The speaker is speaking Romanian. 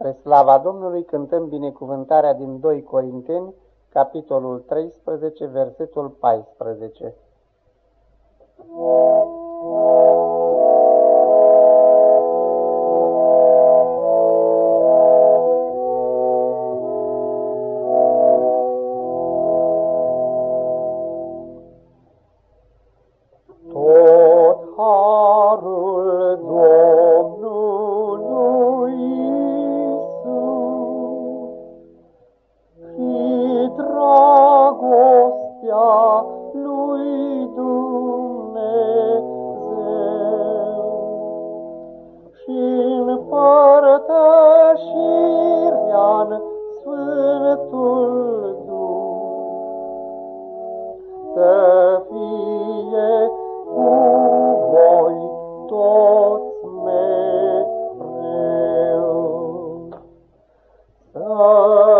Spre slava Domnului cântăm binecuvântarea din 2 Corinteni, capitolul 13, versetul 14. Lui Dumnezeu și împărtășirea-n Sfântul Duh să fie cu voi toți mereu. Să